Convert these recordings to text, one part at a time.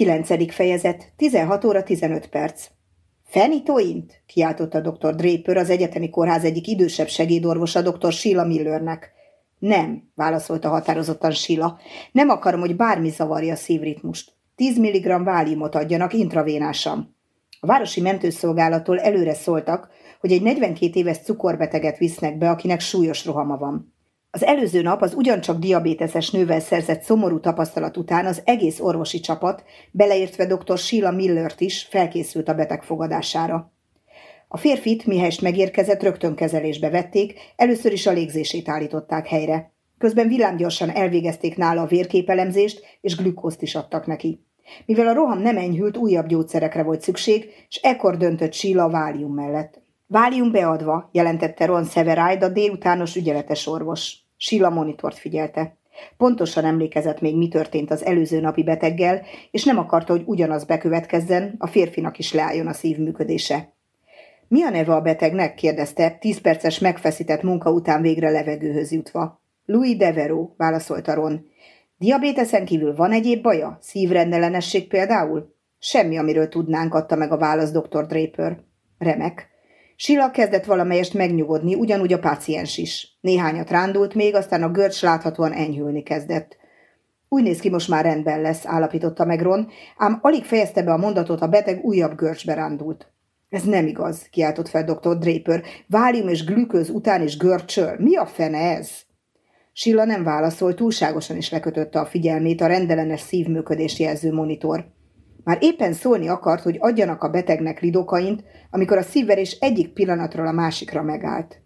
Kilencedik fejezet, 16 óra 15 perc. Fenitoint? kiáltotta dr. Draper az egyetemi kórház egyik idősebb segédorvosa dr. Sheila Millernek. Nem, válaszolta határozottan Sheila. Nem akarom, hogy bármi zavarja a szívritmust. 10 mg váliumot adjanak intravénásan. A városi mentőszolgálattól előre szóltak, hogy egy 42 éves cukorbeteget visznek be, akinek súlyos rohama van. Az előző nap az ugyancsak diabéteses nővel szerzett szomorú tapasztalat után az egész orvosi csapat, beleértve dr. Sheila Millert is felkészült a beteg fogadására. A férfit, mihelyest megérkezett, rögtön kezelésbe vették, először is a légzését állították helyre. Közben villámgyorsan elvégezték nála a vérképelemzést, és glükózt is adtak neki. Mivel a roham nem enyhült, újabb gyógyszerekre volt szükség, és ekkor döntött Sheila a válium mellett. Válium beadva, jelentette Ron Severide, a délutános ügyeletes orvos. Sheila monitort figyelte. Pontosan emlékezett még, mi történt az előző napi beteggel, és nem akarta, hogy ugyanaz bekövetkezzen, a férfinak is leálljon a szívműködése. Mi a neve a betegnek? kérdezte, tíz perces megfeszített munka után végre levegőhöz jutva. Louis Devereux, válaszolta Ron. Diabéteszen kívül van egyéb baja? Szívrendellenesség például? Semmi, amiről tudnánk, adta meg a válasz dr. Draper. Remek. Sila kezdett valamelyest megnyugodni, ugyanúgy a páciens is. Néhányat rándult még, aztán a görcs láthatóan enyhülni kezdett. Úgy néz ki, most már rendben lesz, állapította meg Ron, ám alig fejezte be a mondatot, a beteg újabb görcsbe rándult. Ez nem igaz, kiáltott fel dr. Draper. Válium és glükőz után is görcsöl. Mi a fene ez? Silla nem válaszolt, túlságosan is lekötötte a figyelmét a rendellenes szívműködés jelző monitor. Már éppen szólni akart, hogy adjanak a betegnek lidokaint, amikor a szívverés egyik pillanatról a másikra megállt.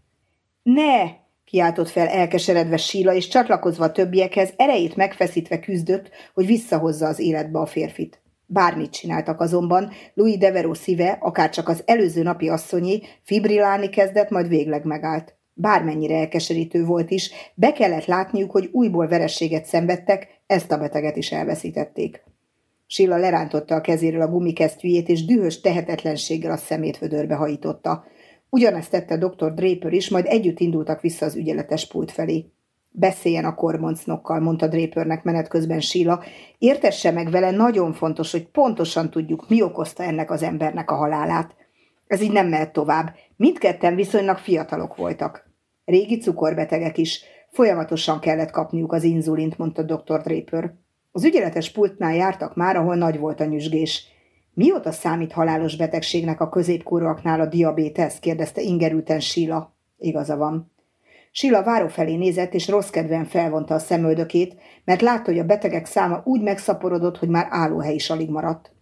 Ne! kiáltott fel elkeseredve Síla, és csatlakozva a többiekhez erejét megfeszítve küzdött, hogy visszahozza az életbe a férfit. Bármit csináltak azonban, Louis Devereux szíve, akárcsak az előző napi asszonyé, fibrilálni kezdett, majd végleg megállt. Bármennyire elkeserítő volt is, be kellett látniuk, hogy újból verességet szenvedtek, ezt a beteget is elveszítették. Silla lerántotta a kezéről a gumikesztyűjét, és dühös tehetetlenséggel a szemét vödörbe hajította. Ugyanezt tette dr. Draper is, majd együtt indultak vissza az ügyeletes pult felé. Beszéljen a kormoncnokkal, mondta Drapernek menet közben Síla. Értesse meg vele, nagyon fontos, hogy pontosan tudjuk, mi okozta ennek az embernek a halálát. Ez így nem mehet tovább. Mindketten viszonylag fiatalok voltak. Régi cukorbetegek is. Folyamatosan kellett kapniuk az inzulint, mondta dr. Draper. Az ügyeletes pultnál jártak már, ahol nagy volt a nyüzsgés. Mióta számít halálos betegségnek a középkorúaknál a diabétesz? kérdezte ingerülten Sila. Igaza van. Sila váró felé nézett, és rossz kedven felvonta a szemöldökét, mert látta, hogy a betegek száma úgy megszaporodott, hogy már állóhely is alig maradt.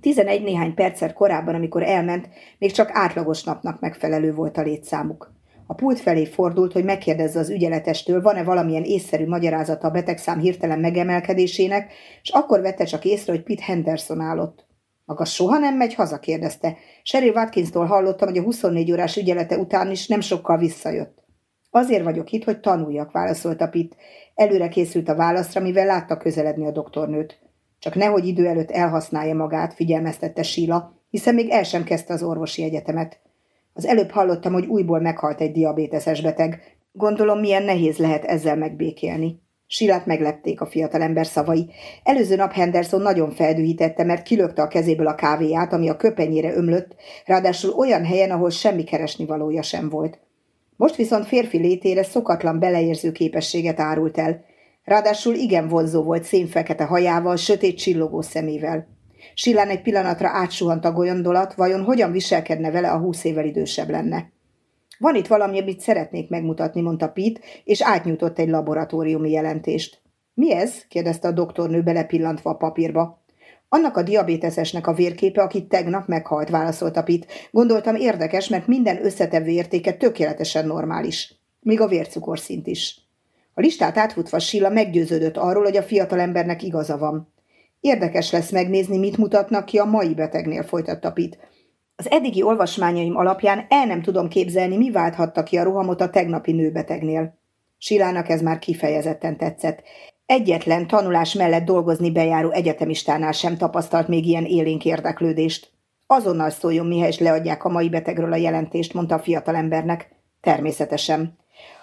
Tizenegy néhány perccel korábban, amikor elment, még csak átlagos napnak megfelelő volt a létszámuk. A pult felé fordult, hogy megkérdezze az ügyeletestől, van-e valamilyen észszerű magyarázata a betegszám hirtelen megemelkedésének, és akkor vette csak észre, hogy Pitt Henderson állott. Maga soha nem megy haza? kérdezte. Sherry Watkinstól hallottam, hogy a 24 órás ügyelete után is nem sokkal visszajött. Azért vagyok itt, hogy tanuljak, válaszolta Pitt. Előre készült a válaszra, mivel látta közeledni a doktornőt. Csak nehogy idő előtt elhasználja magát, figyelmeztette Síla, hiszen még el sem kezdte az orvosi egyetemet. Az előbb hallottam, hogy újból meghalt egy diabéteses beteg. Gondolom, milyen nehéz lehet ezzel megbékélni. Silát meglepték a fiatalember szavai. Előző nap Henderson nagyon feldühítette, mert kilökte a kezéből a kávéját, ami a köpenyére ömlött, ráadásul olyan helyen, ahol semmi keresni valója sem volt. Most viszont férfi létére szokatlan beleérző képességet árult el. Ráadásul igen vonzó volt szénfekete hajával, sötét csillogó szemével. Sillán egy pillanatra átsuhant a gondolat, vajon hogyan viselkedne vele, a húsz évvel idősebb lenne. Van itt valami, amit szeretnék megmutatni, mondta Pete, és átnyújtott egy laboratóriumi jelentést. Mi ez? kérdezte a doktornő belepillantva a papírba. Annak a diabétesesnek a vérképe, aki tegnap meghalt, válaszolta Pit. Gondoltam érdekes, mert minden összetevő értéke tökéletesen normális. Még a vércukorszint is. A listát átfutva Silla meggyőződött arról, hogy a fiatalembernek igaza van. Érdekes lesz megnézni, mit mutatnak ki a mai betegnél, folytatta Pit. Az eddigi olvasmányaim alapján el nem tudom képzelni, mi válthatta ki a rohamot a tegnapi nőbetegnél. Silának ez már kifejezetten tetszett. Egyetlen tanulás mellett dolgozni bejáró egyetemistánál sem tapasztalt még ilyen élénk érdeklődést. Azonnal szóljon, mihez leadják a mai betegről a jelentést, mondta a fiatalembernek. Természetesen.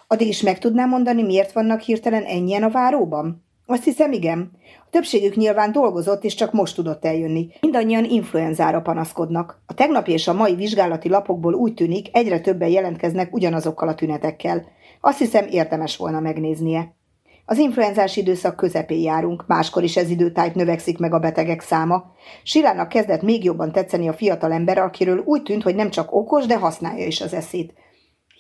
Addig is meg tudnám mondani, miért vannak hirtelen ennyien a váróban? Azt hiszem, igen. A többségük nyilván dolgozott, és csak most tudott eljönni. Mindannyian influenzára panaszkodnak. A tegnapi és a mai vizsgálati lapokból úgy tűnik, egyre többen jelentkeznek ugyanazokkal a tünetekkel. Azt hiszem, érdemes volna megnéznie. Az influenzás időszak közepén járunk, máskor is ez időtájt növekszik meg a betegek száma. Silának kezdett még jobban tetszeni a fiatal ember, akiről úgy tűnt, hogy nem csak okos, de használja is az eszét.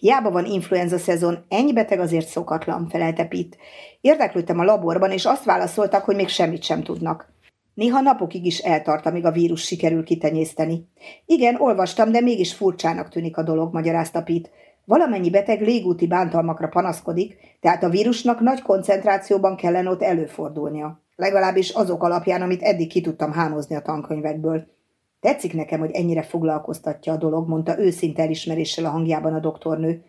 Hiába van influenza szezon, ennyi beteg azért szokatlan, felelte Pitt. Érdeklődtem a laborban, és azt válaszoltak, hogy még semmit sem tudnak. Néha napokig is eltart, amíg a vírus sikerül kitenyészteni. Igen, olvastam, de mégis furcsának tűnik a dolog, magyarázta Pitt. Valamennyi beteg légúti bántalmakra panaszkodik, tehát a vírusnak nagy koncentrációban kellene ott előfordulnia. Legalábbis azok alapján, amit eddig ki tudtam hámozni a tankönyvekből. Tetszik nekem, hogy ennyire foglalkoztatja a dolog, mondta őszinte elismeréssel a hangjában a doktornő.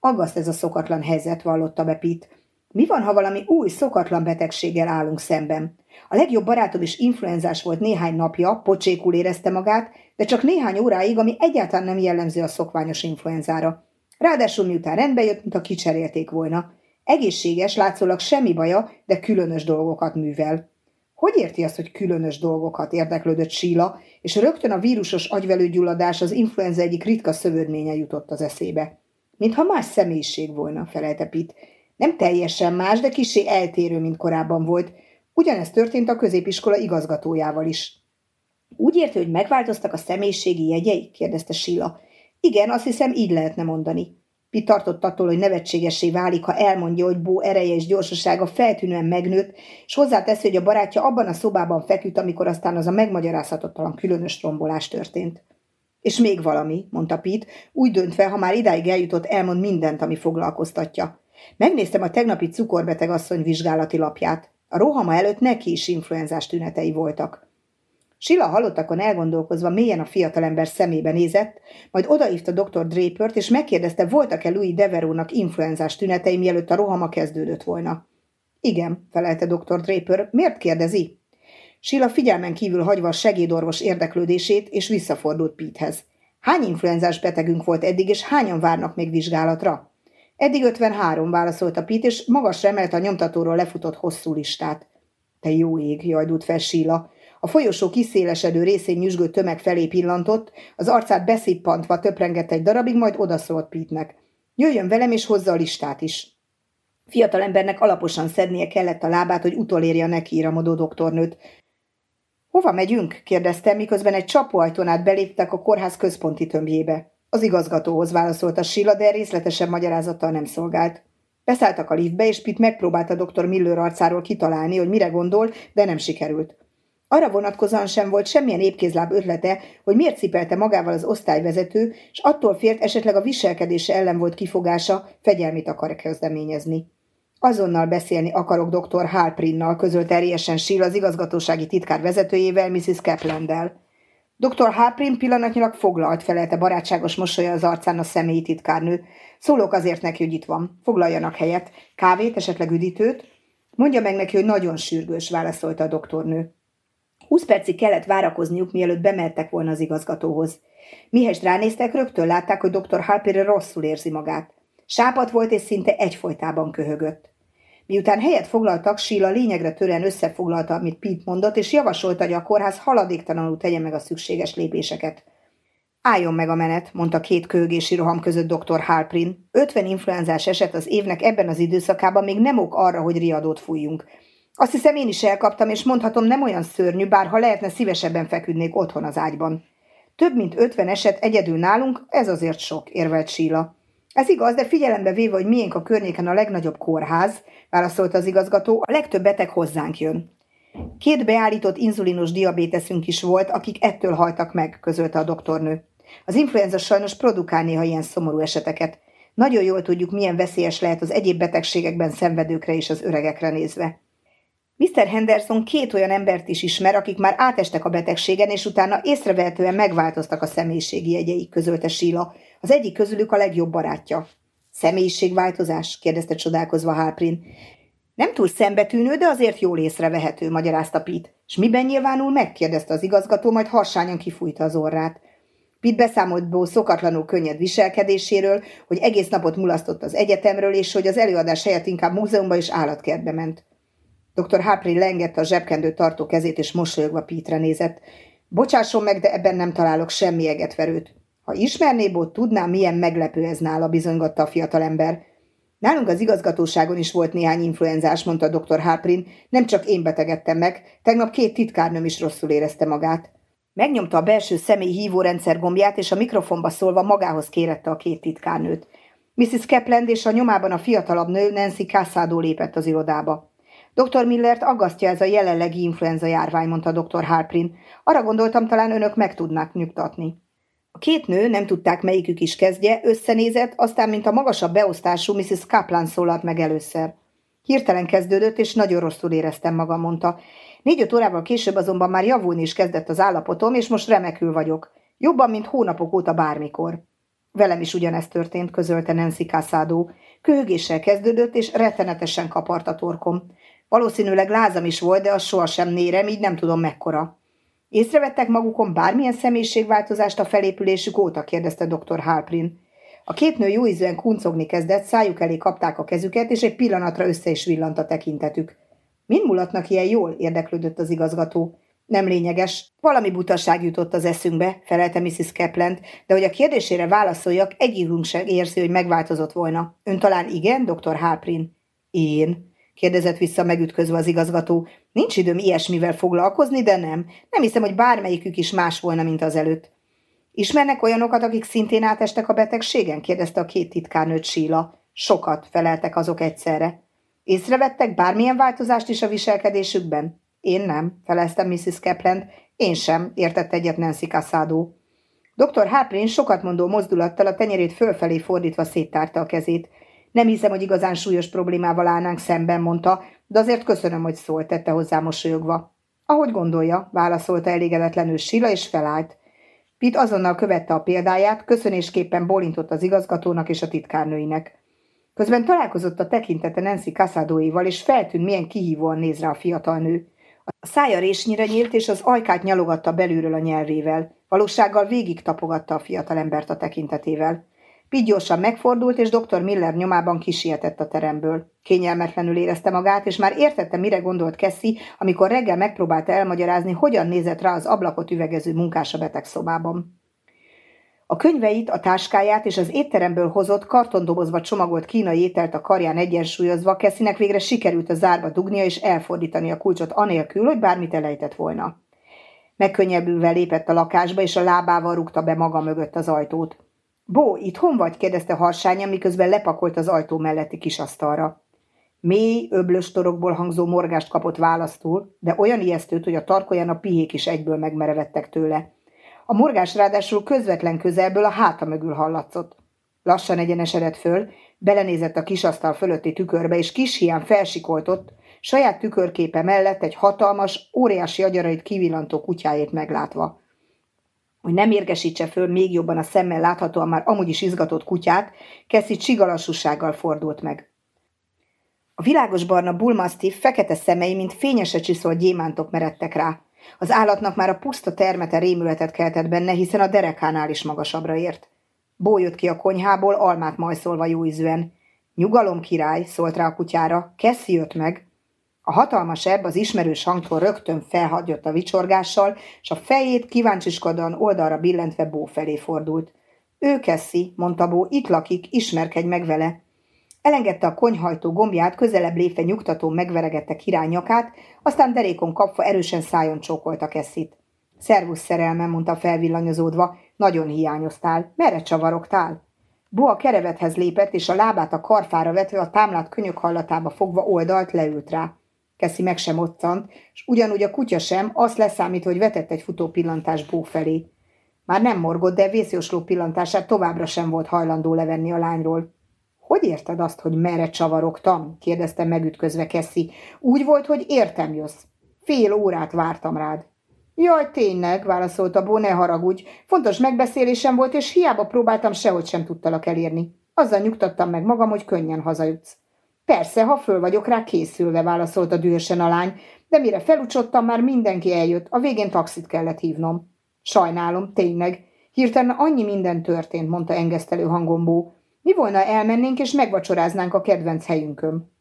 Aggaszt ez a szokatlan helyzet, vallotta be Pitt. Mi van, ha valami új, szokatlan betegséggel állunk szemben? A legjobb barátom is influenzás volt néhány napja, pocsékul érezte magát, de csak néhány óráig, ami egyáltalán nem jellemző a szokványos influenzára. Ráadásul miután rendbe jött, mint a kicserélték volna. Egészséges, látszólag semmi baja, de különös dolgokat művel. Hogy érti azt, hogy különös dolgokat érdeklődött Síla, és rögtön a vírusos agyvelőgyulladás az influenza egyik ritka szövődménye jutott az eszébe. Mintha más személyiség volna, felelte Pitt. Nem teljesen más, de kisé eltérő, mint korábban volt. Ugyanezt történt a középiskola igazgatójával is. Úgy érti, hogy megváltoztak a személyiségi jegyei? kérdezte Sila. Igen, azt hiszem, így lehetne mondani. Pitt tartott attól, hogy nevetségesé válik, ha elmondja, hogy Bó ereje és gyorsasága feltűnően megnőtt, és hozzáteszi, hogy a barátja abban a szobában feküdt, amikor aztán az a megmagyarázhatatlan különös rombolás történt. És még valami, mondta Pitt, úgy döntve, ha már idáig eljutott, elmond mindent, ami foglalkoztatja. Megnéztem a tegnapi cukorbeteg asszony vizsgálati lapját. A rohama előtt neki is influenzás tünetei voltak. Sila halottakon elgondolkozva mélyen a fiatalember szemébe nézett, majd odaívta dr. Drapert, és megkérdezte, voltak-e Louis Deverónak influenzás tünetei, mielőtt a rohama kezdődött volna. Igen, felelte dr. Draper, miért kérdezi? Sila figyelmen kívül hagyva a segédorvos érdeklődését, és visszafordult Píthez. Hány influenzás betegünk volt eddig, és hányan várnak még vizsgálatra? Eddig 53, válaszolta Pít, és magasra emelte a nyomtatóról lefutott hosszú listát. Te jó ég, jajdult fel Síla. A folyosó kiszélesedő részén nyüzsgő tömeg felé pillantott, az arcát beszippantva töprengett egy darabig, majd odaszólt Pítnek. Jöjjön velem, és hozza a listát is. Fiatalembernek alaposan szednie kellett a lábát, hogy utolérje a nekiíramodó doktornőt. Hova megyünk? kérdezte, miközben egy csapóajtón át beléptek a kórház központi tömbjébe. Az igazgatóhoz válaszolta Silla, de részletesen magyarázattal nem szolgált. Beszálltak a liftbe, és Pitt megpróbálta dr. Miller arcáról kitalálni, hogy mire gondol, de nem sikerült. Arra vonatkozóan sem volt semmilyen épkézláb ötlete, hogy miért cipelte magával az osztályvezető, és attól fért esetleg a viselkedése ellen volt kifogása, fegyelmit akar kezdeményezni. Azonnal beszélni akarok dr. Halprinnal, közölt erélyesen Síl az igazgatósági titkár vezetőjével, Mrs. Kaplandel. Dr. Halprin pillanatnyilag foglalt, felelte barátságos mosolya az arcán a személyi titkárnő. Szólok azért neki, hogy itt van. Foglaljanak helyet. Kávét, esetleg üdítőt? Mondja meg neki, hogy nagyon sürgős, válaszolta a doktornő. Húsz percig kellett várakozniuk, mielőtt bemertek volna az igazgatóhoz. Mihez ránéztek, rögtön látták, hogy dr. Harper rosszul érzi magát. Sápat volt és szinte egyfolytában köhögött. Miután helyet foglaltak, Sheila lényegre törően összefoglalta, amit Pete mondott, és javasolta, hogy a kórház haladéktalanul tegye meg a szükséges lépéseket. Álljon meg a menet, mondta két köhögési roham között dr. Halprin. Ötven influenzás eset az évnek ebben az időszakában még nem ok arra, hogy riadót fújjunk. Azt hiszem én is elkaptam, és mondhatom nem olyan szörnyű, bár ha lehetne szívesebben feküdnék otthon az ágyban. Több mint ötven eset egyedül nálunk, ez azért sok, érvelt Síla. Ez igaz, de figyelembe véve, hogy miénk a környéken a legnagyobb kórház, válaszolta az igazgató, a legtöbb beteg hozzánk jön. Két beállított inzulinos diabéteszünk is volt, akik ettől haltak meg, közölte a doktornő. Az influenza sajnos produkál néha ilyen szomorú eseteket. Nagyon jól tudjuk, milyen veszélyes lehet az egyéb betegségekben szenvedőkre és az öregekre nézve. Mr. Henderson két olyan embert is ismer, akik már átestek a betegségen, és utána észrevehetően megváltoztak a személyiségi jegyeik, közölte Síla. Az egyik közülük a legjobb barátja. Személyiségváltozás? kérdezte csodálkozva Halprin. Nem túl szembetűnő, de azért jól észrevehető, magyarázta Pete. És miben nyilvánul meg? kérdezte az igazgató, majd harsányan kifújta az orrát. Pitt beszámolt Bó szokatlanul könnyed viselkedéséről, hogy egész napot mulasztott az egyetemről, és hogy az előadás helyett inkább múzeumba és állatkertbe ment. Dr. Harpry lengette a zsebkendő tartó kezét, és mosolyogva Pítre nézett. Bocsásson meg, de ebben nem találok semmi egetverőt. Ha ismerné Bot, tudná, milyen meglepő ez nála, bizonygatta a fiatalember. Nálunk az igazgatóságon is volt néhány influenzás, mondta dr. Harprin, nem csak én betegedtem meg, tegnap két titkárnőm is rosszul érezte magát. Megnyomta a belső személy hívórendszer gombját, és a mikrofonba szólva magához kérette a két titkárnőt. Mrs. Kepland és a nyomában a fiatalabb nő Nancy Cassado lépett az irodába. Dr. Millert aggasztja ez a jelenlegi influenza járvány, mondta dr. Harprin. Arra gondoltam, talán önök meg tudnák nyugtatni. A két nő, nem tudták melyikük is kezdje, összenézett, aztán, mint a magasabb beosztású Mrs. Kaplan szólalt meg először. Hirtelen kezdődött, és nagyon rosszul éreztem magam, mondta. Négy-öt órával később azonban már javulni is kezdett az állapotom, és most remekül vagyok. Jobban, mint hónapok óta bármikor. Velem is ugyanezt történt, közölte Nancy Casado. Köhögéssel kezdődött, és rettenetesen kapart a torkom. Valószínűleg lázam is volt, de az sohasem nérem, így nem tudom mekkora. Észrevettek magukon bármilyen személyiségváltozást a felépülésük óta, kérdezte dr. Halprin. A két nő jóízűen kuncogni kezdett, szájuk elé kapták a kezüket, és egy pillanatra össze is villant a tekintetük. Mind mulatnak ilyen jól? érdeklődött az igazgató. Nem lényeges. Valami butaság jutott az eszünkbe, felelte Mrs. Kepland, de hogy a kérdésére válaszoljak, egyikünk sem érzi, hogy megváltozott volna. Ön talán igen, dr. Halprin? Én? Kérdezett vissza megütközve az igazgató. Nincs időm ilyesmivel foglalkozni, de nem. Nem hiszem, hogy bármelyikük is más volna, mint az előtt. Ismernek olyanokat, akik szintén átestek a betegségen? kérdezte a két titkárnőt Síla. Sokat, feleltek azok egyszerre. Észrevettek bármilyen változást is a viselkedésükben? Én nem, feleztem Mrs. Kepland. Én sem, értett egyet Nancy Casado. Dr. Harprin sokat mondó mozdulattal a tenyerét fölfelé fordítva széttárta a kezét. Nem hiszem, hogy igazán súlyos problémával állnánk szemben, mondta, de azért köszönöm, hogy szólt, tette hozzá mosolyogva. Ahogy gondolja, válaszolta elégedetlenül Sila, és felállt. Pitt azonnal követte a példáját, köszönésképpen bólintott az igazgatónak és a titkárnőinek. Közben találkozott a tekintete Nancy Casadóival, és feltűnt, milyen kihívóan néz rá a fiatal nő. A szája résnyire nyílt, és az ajkát nyalogatta belülről a nyelvével. Valósággal végig tapogatta a fiatalembert a tekintetével. Pitt megfordult, és dr. Miller nyomában kisietett a teremből. Kényelmetlenül érezte magát, és már értette, mire gondolt Kessi, amikor reggel megpróbálta elmagyarázni, hogyan nézett rá az ablakot üvegező munkás a betegszobában. A könyveit, a táskáját és az étteremből hozott kartondobozba csomagolt kínai ételt a karján egyensúlyozva, Kessinek végre sikerült a zárba dugnia és elfordítani a kulcsot anélkül, hogy bármit elejtett volna. Megkönnyebbülve lépett a lakásba, és a lábával rúgta be maga mögött az ajtót. Bó, hon vagy? kérdezte harsánya, miközben lepakolt az ajtó melletti kis asztalra. Mély, öblös torokból hangzó morgást kapott választul, de olyan ijesztőt, hogy a tarkolyán a pihék is egyből megmerevettek tőle. A morgás ráadásul közvetlen közelből a háta mögül hallatszott. Lassan egyenesedett föl, belenézett a kisasztal fölötti tükörbe, és kis hián felsikoltott, saját tükörképe mellett egy hatalmas, óriási agyarait kivillantó kutyájét meglátva hogy nem érgesítse föl még jobban a szemmel láthatóan már amúgy is izgatott kutyát, Keszi csigalassúsággal fordult meg. A világos barna bullmastiff fekete szemei, mint fényese csiszolt gyémántok meredtek rá. Az állatnak már a puszta termete rémületet keltett benne, hiszen a derekánál is magasabbra ért. Bó jött ki a konyhából, almát majszolva jóízűen. Nyugalom király, szólt rá a kutyára, Keszi jött meg. A hatalmas ebb az ismerős hangtól rögtön felhagyott a vicsorgással, és a fejét kíváncsiskodóan oldalra billentve Bó felé fordult. Ő Keszi, mondta Bó, itt lakik, ismerkedj meg vele. Elengedte a konyhajtó gombját, közelebb lépve nyugtató megveregette király nyakát, aztán derékon kapva erősen szájon csókolta Kesszit. Szervusz szerelmem, mondta felvillanyozódva, nagyon hiányoztál. Merre csavarogtál? Bo a kerevethez lépett, és a lábát a karfára vetve a támlát könyök hallatába fogva oldalt leült rá. Keszi meg sem ottant, és ugyanúgy a kutya sem, azt leszámít, hogy vetett egy futó pillantás Bó felé. Már nem morgott, de vészjósló pillantását továbbra sem volt hajlandó levenni a lányról. Hogy érted azt, hogy merre csavarogtam? kérdezte megütközve Keszi. Úgy volt, hogy értem jössz. Fél órát vártam rád. Jaj, tényleg, válaszolta Bó, ne haragudj. Fontos megbeszélésem volt, és hiába próbáltam, sehogy sem tudtalak elérni. Azzal nyugtattam meg magam, hogy könnyen hazajutsz. Persze, ha föl vagyok rá készülve, válaszolta dühösen a lány, de mire felucsottam, már mindenki eljött, a végén taxit kellett hívnom. Sajnálom, tényleg. Hirtelen annyi minden történt, mondta engesztelő hangombó. Mi volna elmennénk és megvacsoráznánk a kedvenc helyünkön?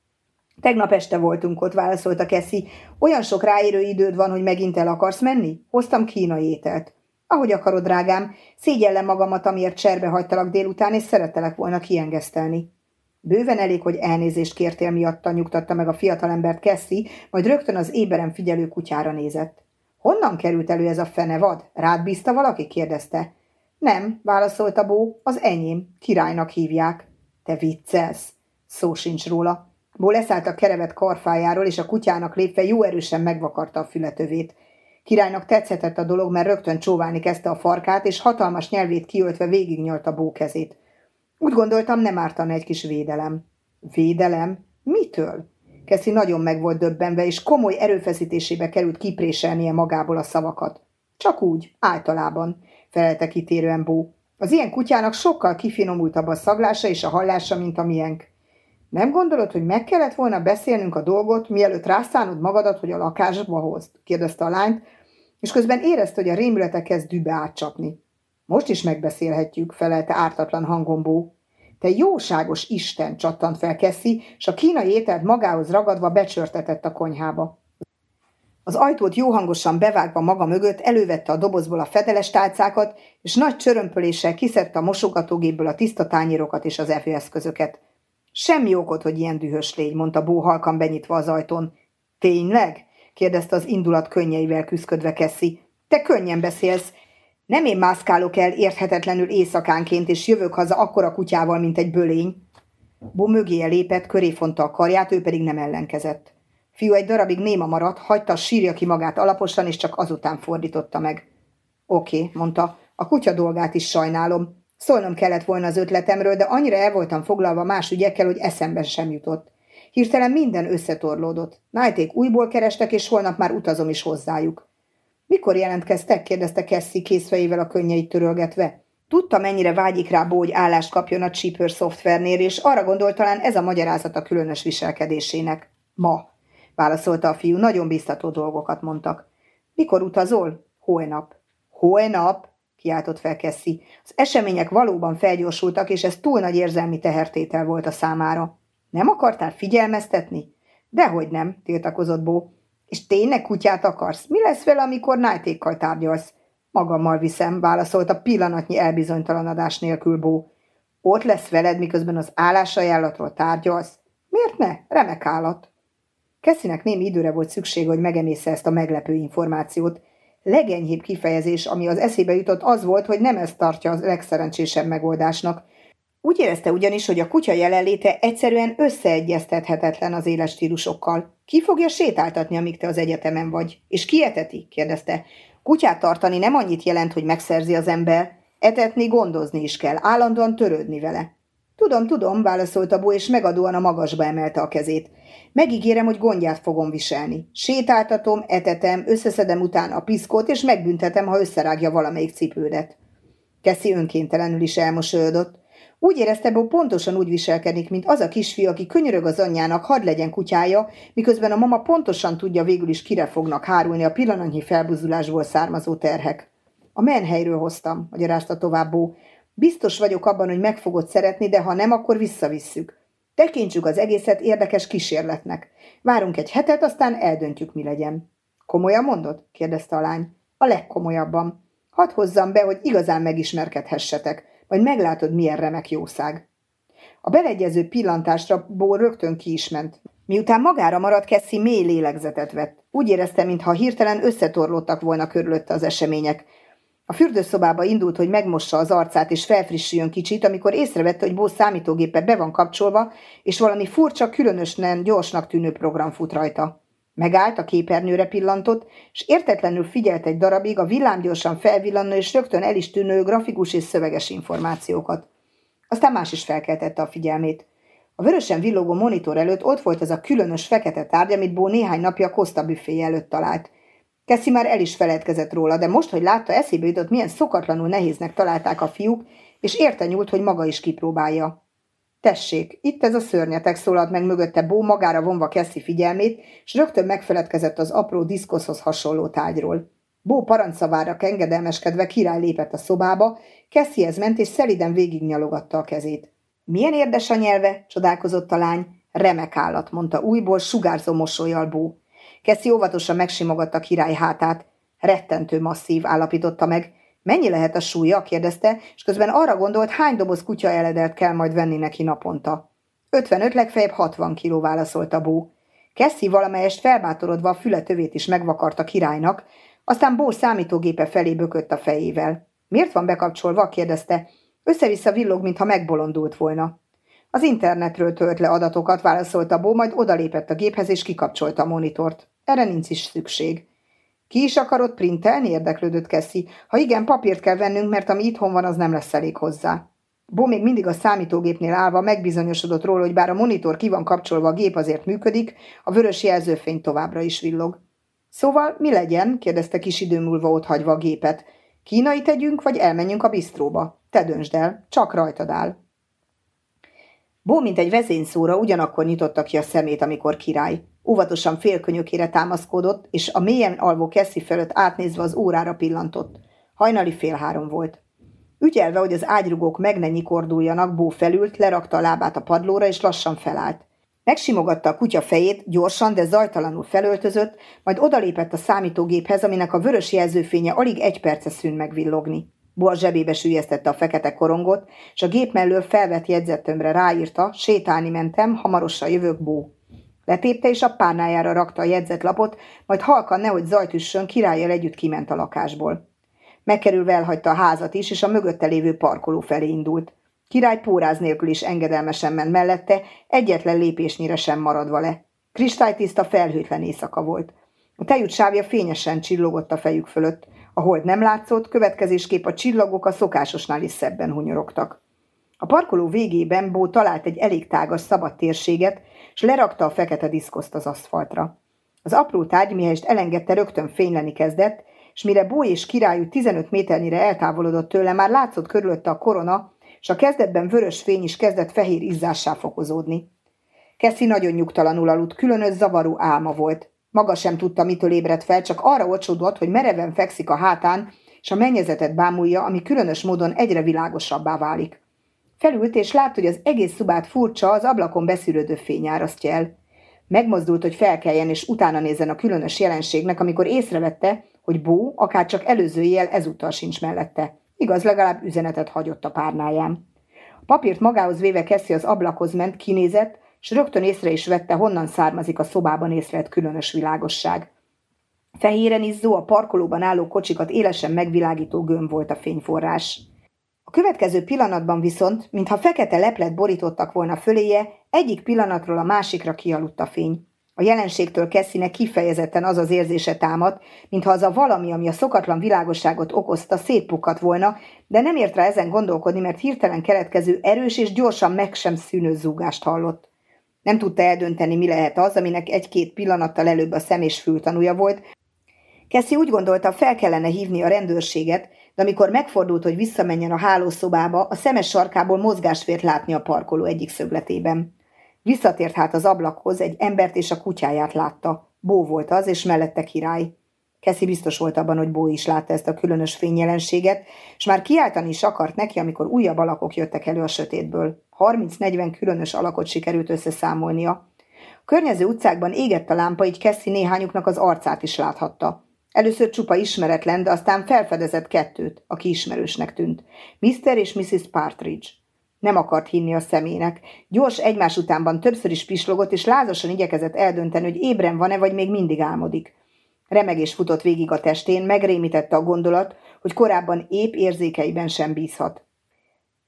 Tegnap este voltunk ott, válaszolta Keszi. Olyan sok ráérő időd van, hogy megint el akarsz menni? Hoztam kínai ételt. Ahogy akarod, drágám, szégyellem magamat, amiért cserbe hagytalak délután, és szerettelek volna kiengesztelni. Bőven elég, hogy elnézést kértél miatta, nyugtatta meg a fiatalembert Kessi, majd rögtön az éberen figyelő kutyára nézett. Honnan került elő ez a fenevad? Rád bízta valaki? kérdezte. Nem, válaszolta Bó, az enyém, királynak hívják. Te viccelsz? Szó sincs róla. Bó leszállt a kerevet karfájáról, és a kutyának lépve jó erősen megvakarta a fületövét. Királynak tetszhetett a dolog, mert rögtön csóválni kezdte a farkát, és hatalmas nyelvét kiöltve végignyolta Bó kezét. Úgy gondoltam, nem ártana egy kis védelem. Védelem? Mitől? Keszi nagyon meg volt döbbenve, és komoly erőfeszítésébe került kipréselnie magából a szavakat. Csak úgy, általában, felelte kitérően Bó. Az ilyen kutyának sokkal kifinomultabb a szaglása és a hallása, mint a miénk. Nem gondolod, hogy meg kellett volna beszélnünk a dolgot, mielőtt rászánod magadat, hogy a lakásba hozd? kérdezte a lányt, és közben érezte, hogy a rémülete kezd dübe átcsapni. Most is megbeszélhetjük, felelte ártatlan hangombó. Te jóságos Isten, csattant fel Keszi, és a kínai ételt magához ragadva becsörtetett a konyhába. Az ajtót jó hangosan bevágva maga mögött elővette a dobozból a fedeles tálcákat, és nagy csörömpöléssel kiszedte a mosogatógépből a tiszta tányérokat és az evőeszközöket. Semmi okot, hogy ilyen dühös légy, mondta Bó halkan benyitva az ajtón. Tényleg? kérdezte az indulat könnyeivel küszködve Keszi. Te könnyen beszélsz. Nem én mászkálok el érthetetlenül éjszakánként, és jövök haza akkora kutyával, mint egy bölény. Bó mögéje lépett, köré fonta a karját, ő pedig nem ellenkezett. Fiú egy darabig néma maradt, hagyta sírja ki magát alaposan, és csak azután fordította meg. Oké, mondta, a kutya dolgát is sajnálom. Szólnom kellett volna az ötletemről, de annyira el voltam foglalva más ügyekkel, hogy eszembe sem jutott. Hirtelen minden összetorlódott. Nájték újból kerestek, és holnap már utazom is hozzájuk. Mikor jelentkeztek? kérdezte Cassie készfejével a könnyeit törölgetve. Tudta, mennyire vágyik rá hogy állást kapjon a Cheaper szoftvernél, és arra gondolt talán ez a magyarázat a különös viselkedésének. Ma, válaszolta a fiú, nagyon biztató dolgokat mondtak. Mikor utazol? Holnap. Holnap? kiáltott fel Kessi. Az események valóban felgyorsultak, és ez túl nagy érzelmi tehertétel volt a számára. Nem akartál figyelmeztetni? Dehogy nem, tiltakozott Bó. És tényleg kutyát akarsz? Mi lesz vele, amikor nájtékkal tárgyalsz? Magammal viszem, válaszolta pillanatnyi elbizonytalanodás nélkül Bó. Ott lesz veled, miközben az állásajánlatról tárgyalsz? Miért ne? Remek állat. Keszinek némi időre volt szükség, hogy megemésze ezt a meglepő információt, legenyhébb kifejezés, ami az eszébe jutott, az volt, hogy nem ezt tartja a legszerencsésebb megoldásnak. Úgy érezte ugyanis, hogy a kutya jelenléte egyszerűen összeegyeztethetetlen az éles stílusokkal. Ki fogja sétáltatni, amíg te az egyetemen vagy? És ki eteti? kérdezte. Kutyát tartani nem annyit jelent, hogy megszerzi az ember. Etetni, gondozni is kell, állandóan törődni vele. Tudom, tudom, válaszolta Bó, és megadóan a magasba emelte a kezét. Megígérem, hogy gondját fogom viselni. Sétáltatom, etetem, összeszedem után a piszkot, és megbüntetem, ha összerágja valamelyik cipődet. Keszi önkéntelenül is elmosolyodott. Úgy érezte, hogy pontosan úgy viselkedik, mint az a kisfiú, aki könyörög az anyjának, hadd legyen kutyája, miközben a mama pontosan tudja végül is kire fognak hárulni a pillanatnyi felbuzulásból származó terhek. A menhelyről hoztam, magyarázta tovább Bó. Biztos vagyok abban, hogy meg fogod szeretni, de ha nem, akkor visszavisszük. Tekintsük az egészet érdekes kísérletnek. Várunk egy hetet, aztán eldöntjük, mi legyen. Komolyan mondod? kérdezte a lány. A legkomolyabban. Hadd hozzam be, hogy igazán megismerkedhessetek, vagy meglátod, milyen remek jószág. A beleegyező pillantásra Bó rögtön ki is ment. Miután magára maradt, Kessi mély lélegzetet vett. Úgy érezte, mintha hirtelen összetorlottak volna körülötte az események, a fürdőszobába indult, hogy megmossa az arcát és felfrissüljön kicsit, amikor észrevette, hogy Bó számítógépe be van kapcsolva, és valami furcsa, különösen gyorsnak tűnő program fut rajta. Megállt, a képernyőre pillantott, és értetlenül figyelt egy darabig a villámgyorsan felvillanó és rögtön el is tűnő grafikus és szöveges információkat. Aztán más is felkeltette a figyelmét. A vörösen villogó monitor előtt ott volt az a különös fekete tárgy, amit Bó néhány napja Costa büfé előtt talált – Keszi már el is feledkezett róla, de most, hogy látta, eszébe jutott, milyen szokatlanul nehéznek találták a fiúk, és érte nyúlt, hogy maga is kipróbálja. Tessék, itt ez a szörnyetek szólalt meg mögötte Bó magára vonva Keszi figyelmét, és rögtön megfeledkezett az apró diszkoszhoz hasonló tájról. Bó parancsavára kengedelmeskedve király lépett a szobába, Kesszihez ment, és szeliden végignyalogatta a kezét. Milyen érdes a nyelve, csodálkozott a lány. Remek állat, mondta újból sugárzó mosolyal Bó. Keszi óvatosan megsimogatta király hátát. Rettentő masszív, állapította meg. Mennyi lehet a súlya? kérdezte, és közben arra gondolt, hány doboz kutya eledelt kell majd venni neki naponta. 55 legfeljebb 60 kiló válaszolta Bó. Keszi valamelyest felbátorodva a füle tövét is megvakarta királynak, aztán Bó számítógépe felé bökött a fejével. Miért van bekapcsolva? kérdezte. Össze-vissza villog, mintha megbolondult volna. Az internetről tölt le adatokat, válaszolta Bó, majd odalépett a géphez és kikapcsolta a monitort. Erre nincs is szükség. Ki is akarod printelni? érdeklődött Keszi. Ha igen, papírt kell vennünk, mert ami itthon van, az nem lesz elég hozzá. Bo még mindig a számítógépnél állva megbizonyosodott róla, hogy bár a monitor ki van kapcsolva, a gép azért működik, a vörös jelzőfény továbbra is villog. Szóval mi legyen? kérdezte kis idő múlva ott hagyva a gépet. Kínai tegyünk, vagy elmenjünk a bisztróba? Te döntsd el, csak rajtad áll. Bó, mint egy vezényszóra, ugyanakkor nyitotta ki a szemét, amikor király. Óvatosan félkönyökére támaszkodott, és a mélyen alvó Keszi fölött átnézve az órára pillantott. Hajnali fél három volt. Ügyelve, hogy az ágyrugók meg ne nyikorduljanak, Bó felült, lerakta a lábát a padlóra, és lassan felállt. Megsimogatta a kutya fejét, gyorsan, de zajtalanul felöltözött, majd odalépett a számítógéphez, aminek a vörös jelzőfénye alig egy perce szűn megvillogni. Bo a zsebébe sűjesztette a fekete korongot, és a gép mellől felvett jegyzettömbre ráírta, sétálni mentem, hamarosan jövök Bó. Letépte és a párnájára rakta a jegyzetlapot, majd halkan nehogy zajt üssön, királyjal együtt kiment a lakásból. Megkerülve elhagyta a házat is, és a mögötte lévő parkoló felé indult. Király póráz nélkül is engedelmesen ment mellette, egyetlen lépésnyire sem maradva le. Kristálytiszta felhőtlen éjszaka volt. A tejút sávja fényesen csillogott a fejük fölött. A hold nem látszott, következésképp a csillagok a szokásosnál is szebben hunyorogtak. A parkoló végében Bó talált egy elég tágas szabad térséget, és lerakta a fekete diszkoszt az aszfaltra. Az apró tárgy, mihelyest elengedte, rögtön fényleni kezdett, és mire Bó és királyú 15 méternyire eltávolodott tőle, már látszott körülötte a korona, és a kezdetben vörös fény is kezdett fehér izzássá fokozódni. Keszi nagyon nyugtalanul aludt, különös zavaró álma volt. Maga sem tudta, mitől ébredt fel, csak arra ocsódott, hogy mereven fekszik a hátán, és a mennyezetet bámulja, ami különös módon egyre világosabbá válik. Felült, és látta, hogy az egész szubát furcsa, az ablakon beszűrődő fény árasztja el. Megmozdult, hogy felkeljen, és utána nézzen a különös jelenségnek, amikor észrevette, hogy Bó, akár csak előző jel ezúttal sincs mellette. Igaz, legalább üzenetet hagyott a párnáján. A papírt magához véve Keszi az ablakhoz ment, kinézett, és rögtön észre is vette, honnan származik a szobában észrevett különös világosság. Fehéren izzó, a parkolóban álló kocsikat élesen megvilágító gömb volt a fényforrás. A következő pillanatban viszont, mintha fekete leplet borítottak volna föléje, egyik pillanatról a másikra kialudt a fény. A jelenségtől Kesszinek kifejezetten az az érzése támadt, mintha az a valami, ami a szokatlan világosságot okozta, szétpukkadt volna, de nem ért rá ezen gondolkodni, mert hirtelen keletkező erős és gyorsan meg sem szűnő zúgást hallott. Nem tudta eldönteni, mi lehet az, aminek egy-két pillanattal előbb a szem és fültanúja volt. Keszi úgy gondolta, fel kellene hívni a rendőrséget, de amikor megfordult, hogy visszamenjen a hálószobába, a szemes sarkából mozgást vért látni a parkoló egyik szögletében. Visszatért hát az ablakhoz, egy embert és a kutyáját látta. Bó volt az, és mellette király. Keszi biztos volt abban, hogy Bó is látta ezt a különös fényjelenséget, és már kiáltani is akart neki, amikor újabb alakok jöttek elő a sötétből. 30-40 különös alakot sikerült összeszámolnia. A környező utcákban égett a lámpa, így Keszi néhányuknak az arcát is láthatta. Először csupa ismeretlen, de aztán felfedezett kettőt, aki ismerősnek tűnt. Mr. és Mrs. Partridge. Nem akart hinni a szemének. Gyors egymás utánban többször is pislogott, és lázasan igyekezett eldönteni, hogy ébren van-e, vagy még mindig álmodik. Remegés futott végig a testén, megrémítette a gondolat, hogy korábban épp érzékeiben sem bízhat.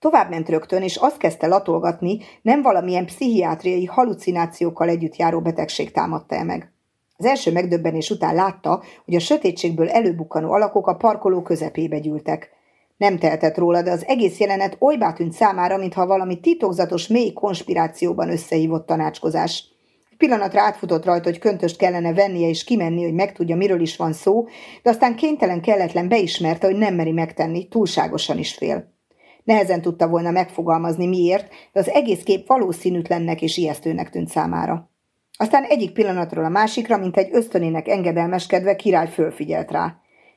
Tovább ment rögtön, és azt kezdte latolgatni, nem valamilyen pszichiátriai halucinációkkal együtt járó betegség támadta -e meg. Az első megdöbbenés után látta, hogy a sötétségből előbukkanó alakok a parkoló közepébe gyűltek. Nem tehetett róla, de az egész jelenet olybá tűnt számára, mintha valami titokzatos, mély konspirációban összehívott tanácskozás. Egy pillanatra átfutott rajta, hogy köntöst kellene vennie és kimenni, hogy megtudja, miről is van szó, de aztán kénytelen kelletlen beismerte, hogy nem meri megtenni, túlságosan is fél. Nehezen tudta volna megfogalmazni miért, de az egész kép valószínűtlennek és ijesztőnek tűnt számára. Aztán egyik pillanatról a másikra, mint egy ösztönének engedelmeskedve, király fölfigyelt rá.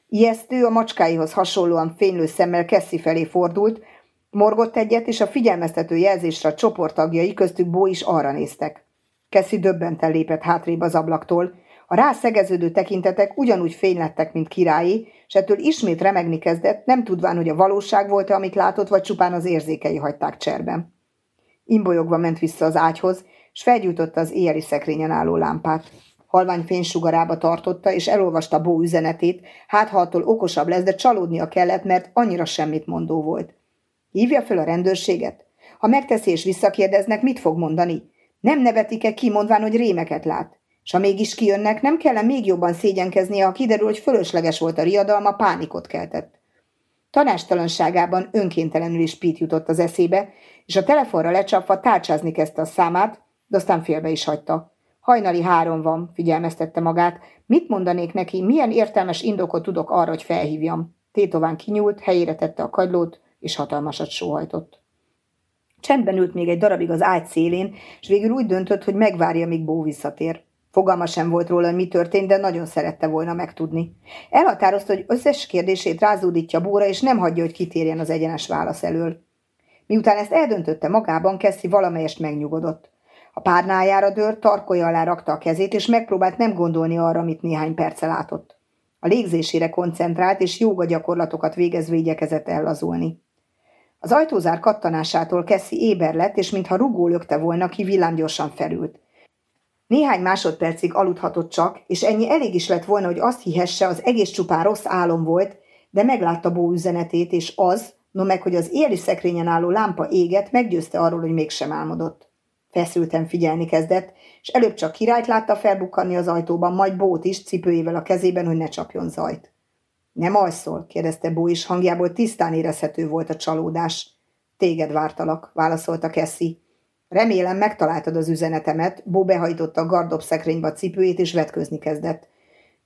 Ijesztő, a macskáihoz hasonlóan fénylő szemmel Kessi felé fordult, morgott egyet, és a figyelmeztető jelzésre a csoporttagjai köztük Bó is arra néztek. Keszi döbbenten lépett hátrébb az ablaktól. A rászegeződő tekintetek ugyanúgy fénylettek, mint királyi, és ettől ismét remegni kezdett, nem tudván, hogy a valóság volt-e, amit látott, vagy csupán az érzékei hagyták cserben. Imbolyogva ment vissza az ágyhoz, és felgyújtotta az éjjeli szekrényen álló lámpát. Halvány fénysugarába tartotta, és elolvasta Bó üzenetét, hát ha attól okosabb lesz, de csalódnia kellett, mert annyira semmit mondó volt. Hívja fel a rendőrséget? Ha megteszi és visszakérdeznek, mit fog mondani? Nem nevetik-e kimondván, hogy rémeket lát? És ha mégis kijönnek, nem kellene még jobban szégyenkeznie, ha kiderül, hogy fölösleges volt a riadalma, pánikot keltett. Tanástalanságában önkéntelenül is Pete jutott az eszébe, és a telefonra lecsapva tárcsázni kezdte a számát, de aztán félbe is hagyta. Hajnali három van, figyelmeztette magát. Mit mondanék neki, milyen értelmes indokot tudok arra, hogy felhívjam? Tétován kinyúlt, helyére tette a kagylót, és hatalmasat sóhajtott. Csendben ült még egy darabig az ágy szélén, és végül úgy döntött, hogy megvárja, míg Bó visszatér. Fogalma sem volt róla, hogy mi történt, de nagyon szerette volna megtudni. Elhatározta, hogy összes kérdését rázódítja Bóra, és nem hagyja, hogy kitérjen az egyenes válasz elől. Miután ezt eldöntötte magában, Keszi valamelyest megnyugodott. A párnájára dört, tarkolja alá rakta a kezét, és megpróbált nem gondolni arra, amit néhány perce látott. A légzésére koncentrált, és jóga gyakorlatokat végezve igyekezett ellazulni. Az ajtózár kattanásától Keszi éber lett, és mintha rugó lökte volna ki, villámgyorsan felült. Néhány másodpercig aludhatott csak, és ennyi elég is lett volna, hogy azt hihesse, az egész csupán rossz álom volt, de meglátta Bó üzenetét, és az, no meg, hogy az éli szekrényen álló lámpa éget, meggyőzte arról, hogy mégsem álmodott. Feszülten figyelni kezdett, és előbb csak királyt látta felbukkanni az ajtóban, majd Bót is cipőjével a kezében, hogy ne csapjon zajt. Nem alszol? kérdezte Bó is, hangjából tisztán érezhető volt a csalódás. Téged vártalak, válaszolta Kessi. Remélem megtaláltad az üzenetemet, Bó behajtotta a gardob szekrénybe a cipőjét, és vetközni kezdett.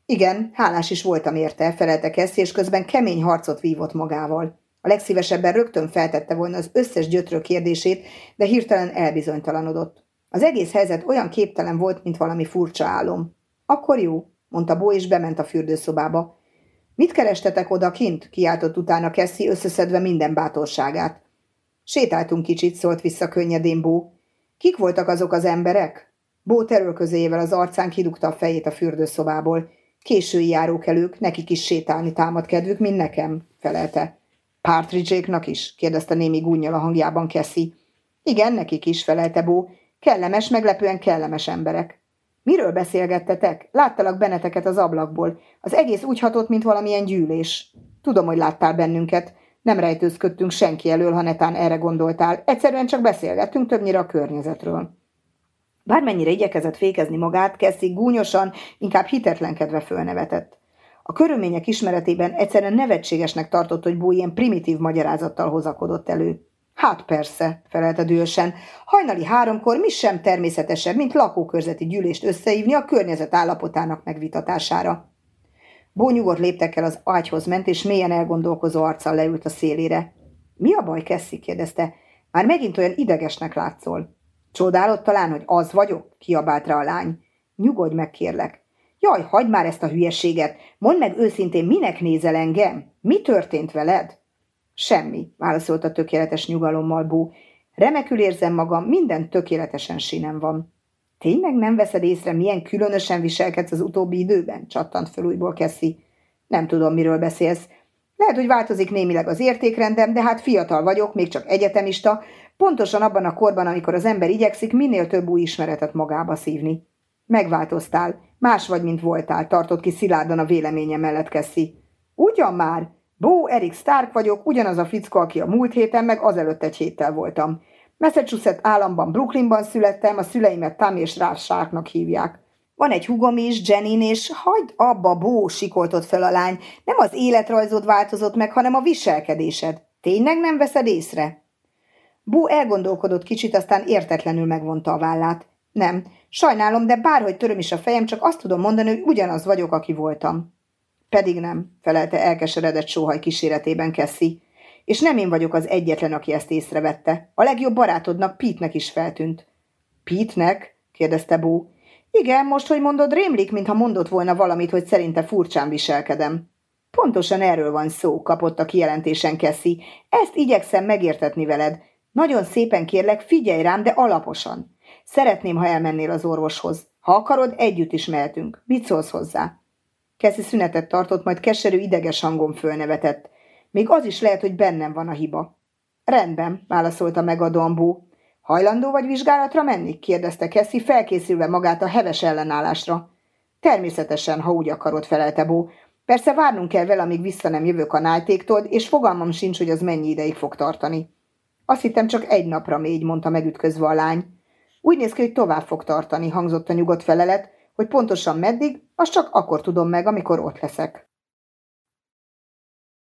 Igen, hálás is voltam érte, felelte Kessi, és közben kemény harcot vívott magával. A legszívesebben rögtön feltette volna az összes gyötrő kérdését, de hirtelen elbizonytalanodott. Az egész helyzet olyan képtelen volt, mint valami furcsa álom. Akkor jó, mondta Bó, és bement a fürdőszobába. Mit kerestetek oda kint? kiáltott utána Kessi, összeszedve minden bátorságát. Sétáltunk kicsit, szólt vissza könnyedén Bó. Kik voltak azok az emberek? Bó terülközéjével az arcán kidugta a fejét a fürdőszobából. Késői járókelők, nekik is sétálni támad kedvük, mint nekem, felelte. Partridge-éknak is? kérdezte némi gúnyjal a hangjában Keszi. Igen, nekik is, felelte Bó. Kellemes, meglepően kellemes emberek. Miről beszélgettetek? Láttalak benneteket az ablakból. Az egész úgy hatott, mint valamilyen gyűlés. Tudom, hogy láttál bennünket. Nem rejtőzködtünk senki elől, ha netán erre gondoltál. Egyszerűen csak beszélgettünk többnyire a környezetről. Bármennyire igyekezett fékezni magát, Keszi gúnyosan, inkább hitetlenkedve fölnevetett. A körülmények ismeretében egyszerűen nevetségesnek tartott, hogy Bó ilyen primitív magyarázattal hozakodott elő. Hát persze, felelte dühösen. Hajnali háromkor mi sem természetesebb, mint lakókörzeti gyűlést összehívni a környezet állapotának megvitatására. Bó nyugodt léptekkel az ágyhoz ment, és mélyen elgondolkozó arccal leült a szélére. Mi a baj, Kessi? kérdezte. Már megint olyan idegesnek látszol. Csodálod talán, hogy az vagyok? kiabált rá a lány. Nyugodj meg, kérlek. Jaj, hagyd már ezt a hülyeséget! Mondd meg őszintén, minek nézel engem? Mi történt veled? Semmi, válaszolta tökéletes nyugalommal Bó. Remekül érzem magam, minden tökéletesen sinem van. Tényleg nem veszed észre, milyen különösen viselkedsz az utóbbi időben? csattant föl újból Keszi. Nem tudom, miről beszélsz. Lehet, hogy változik némileg az értékrendem, de hát fiatal vagyok, még csak egyetemista, pontosan abban a korban, amikor az ember igyekszik minél több új ismeretet magába szívni. Megváltoztál, más vagy, mint voltál, tartott ki szilárdan a véleménye mellett Keszi. Ugyan már, Bó Erik Stark vagyok, ugyanaz a fickó, aki a múlt héten, meg azelőtt egy héttel voltam. Massachusetts államban, Brooklynban születtem, a szüleimet Tam és Ralph Sharknak hívják. Van egy hugom is, Jenin, és hagyd abba, Bó, sikoltott fel a lány. Nem az életrajzod változott meg, hanem a viselkedésed. Tényleg nem veszed észre? Bó elgondolkodott kicsit, aztán értetlenül megvonta a vállát. Nem, sajnálom, de bárhogy töröm is a fejem, csak azt tudom mondani, hogy ugyanaz vagyok, aki voltam. Pedig nem, felelte elkeseredett sóhaj kíséretében Kessi. És nem én vagyok az egyetlen, aki ezt észrevette. A legjobb barátodnak Pítnek is feltűnt. Pítnek? kérdezte Bó. Igen, most, hogy mondod, rémlik, mintha mondott volna valamit, hogy szerinte furcsán viselkedem. Pontosan erről van szó, kapott a kijelentésen Kessi. Ezt igyekszem megértetni veled. Nagyon szépen kérlek, figyelj rám, de alaposan. Szeretném, ha elmennél az orvoshoz. Ha akarod, együtt is mehetünk. Mit szólsz hozzá? Keszi szünetet tartott, majd keserű, ideges hangon fölnevetett. Még az is lehet, hogy bennem van a hiba. Rendben, válaszolta megadóan Bó. Hajlandó vagy vizsgálatra menni? kérdezte Keszi, felkészülve magát a heves ellenállásra. Természetesen, ha úgy akarod, felelte Bó. Persze várnunk kell vele, amíg vissza nem jövök a nájtéktól, és fogalmam sincs, hogy az mennyi ideig fog tartani. Azt hittem csak egy napra még, mondta megütközve a lány. Úgy néz ki, hogy tovább fog tartani, hangzott a nyugodt felelet, hogy pontosan meddig, azt csak akkor tudom meg, amikor ott leszek.